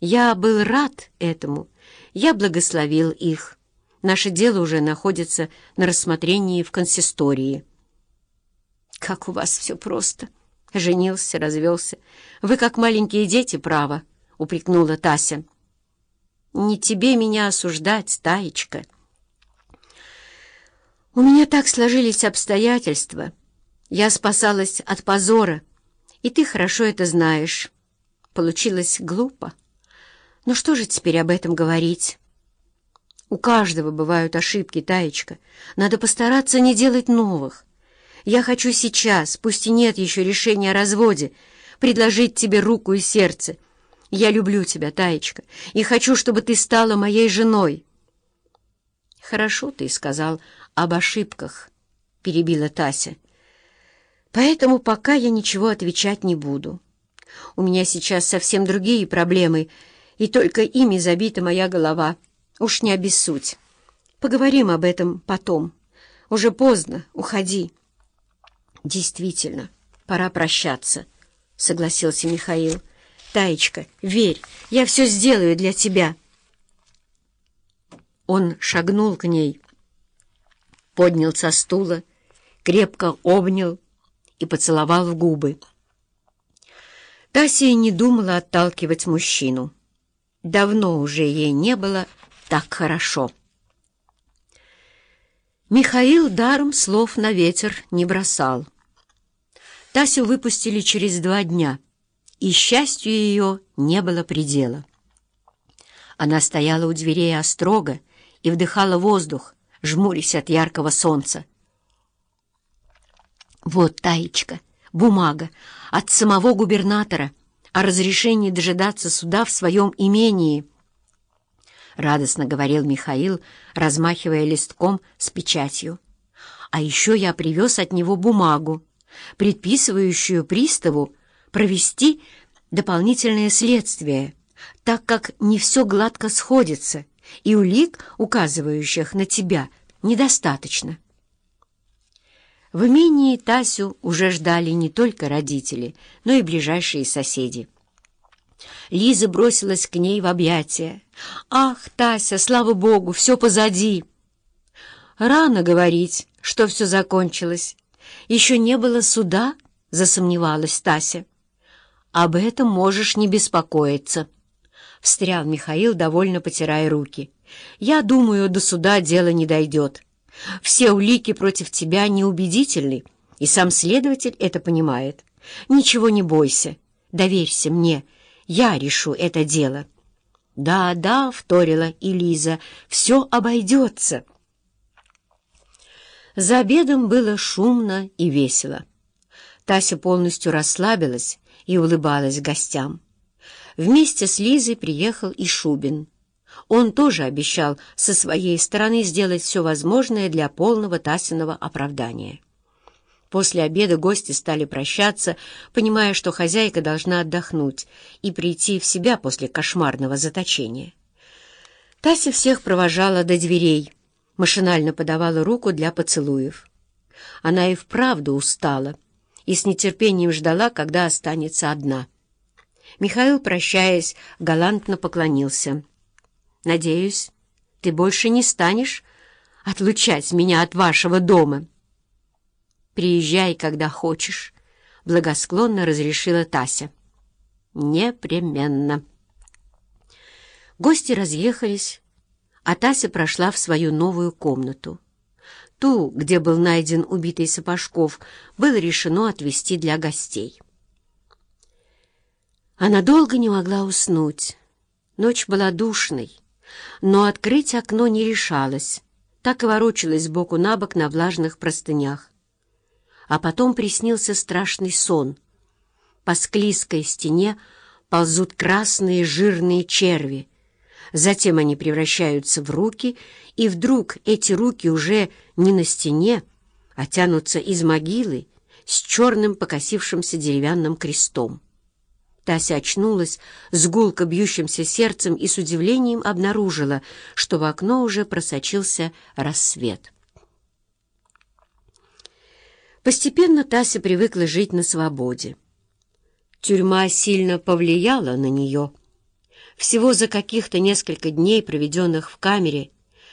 Я был рад этому, я благословил их. Наше дело уже находится на рассмотрении в консистории. «Как у вас все просто!» Женился, развелся. «Вы, как маленькие дети, право!» — упрекнула Тася. «Не тебе меня осуждать, Таечка!» «У меня так сложились обстоятельства. Я спасалась от позора, и ты хорошо это знаешь. Получилось глупо. Но что же теперь об этом говорить?» «У каждого бывают ошибки, Таечка. Надо постараться не делать новых. Я хочу сейчас, пусть и нет еще решения о разводе, предложить тебе руку и сердце. Я люблю тебя, Таечка, и хочу, чтобы ты стала моей женой. Хорошо ты сказал об ошибках, перебила Тася. Поэтому пока я ничего отвечать не буду. У меня сейчас совсем другие проблемы, и только ими забита моя голова. Уж не обессудь. Поговорим об этом потом. Уже поздно, уходи. «Действительно, пора прощаться», — согласился Михаил. «Таечка, верь, я все сделаю для тебя». Он шагнул к ней, поднял со стула, крепко обнял и поцеловал в губы. Тася не думала отталкивать мужчину. Давно уже ей не было так хорошо. Михаил даром слов на ветер не бросал. Тасю выпустили через два дня, и счастью ее не было предела. Она стояла у дверей острога и вдыхала воздух, жмурясь от яркого солнца. «Вот, Таечка, бумага от самого губернатора о разрешении дожидаться суда в своем имении». — радостно говорил Михаил, размахивая листком с печатью. «А еще я привез от него бумагу, предписывающую приставу провести дополнительное следствие, так как не все гладко сходится, и улик, указывающих на тебя, недостаточно». В имении Тасю уже ждали не только родители, но и ближайшие соседи. Лиза бросилась к ней в объятия. «Ах, Тася, слава богу, все позади!» «Рано говорить, что все закончилось. Еще не было суда?» — засомневалась Тася. «Об этом можешь не беспокоиться», — встрял Михаил, довольно потирая руки. «Я думаю, до суда дело не дойдет. Все улики против тебя неубедительны, и сам следователь это понимает. Ничего не бойся, доверься мне». Я решу это дело». «Да, да», — вторила Элиза, — «все обойдется». За обедом было шумно и весело. Тася полностью расслабилась и улыбалась гостям. Вместе с Лизой приехал и Шубин. Он тоже обещал со своей стороны сделать все возможное для полного Тасиного оправдания. После обеда гости стали прощаться, понимая, что хозяйка должна отдохнуть и прийти в себя после кошмарного заточения. Тася всех провожала до дверей, машинально подавала руку для поцелуев. Она и вправду устала и с нетерпением ждала, когда останется одна. Михаил, прощаясь, галантно поклонился. «Надеюсь, ты больше не станешь отлучать меня от вашего дома?» «Приезжай, когда хочешь», — благосклонно разрешила Тася. «Непременно». Гости разъехались, а Тася прошла в свою новую комнату. Ту, где был найден убитый Сапожков, было решено отвезти для гостей. Она долго не могла уснуть. Ночь была душной, но открыть окно не решалась, так и ворочалась сбоку на бок на влажных простынях а потом приснился страшный сон. По склизкой стене ползут красные жирные черви. Затем они превращаются в руки, и вдруг эти руки уже не на стене, а тянутся из могилы с черным покосившимся деревянным крестом. Тася очнулась с гулко бьющимся сердцем и с удивлением обнаружила, что в окно уже просочился рассвет. Постепенно Тася привыкла жить на свободе. Тюрьма сильно повлияла на нее. Всего за каких-то несколько дней, проведенных в камере,